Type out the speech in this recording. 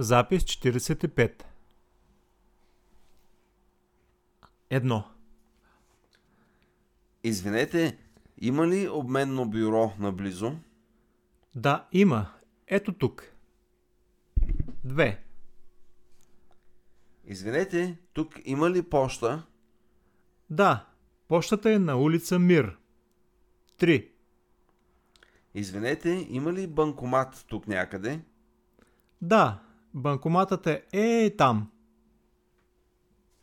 Запис 45 Едно. Извинете, има ли обменно бюро наблизо? Да, има. Ето тук. Две. Извинете, тук има ли поща? Да, почтата е на улица Мир. Три. Извинете, има ли банкомат тук някъде? Да, банкоматът е, е там.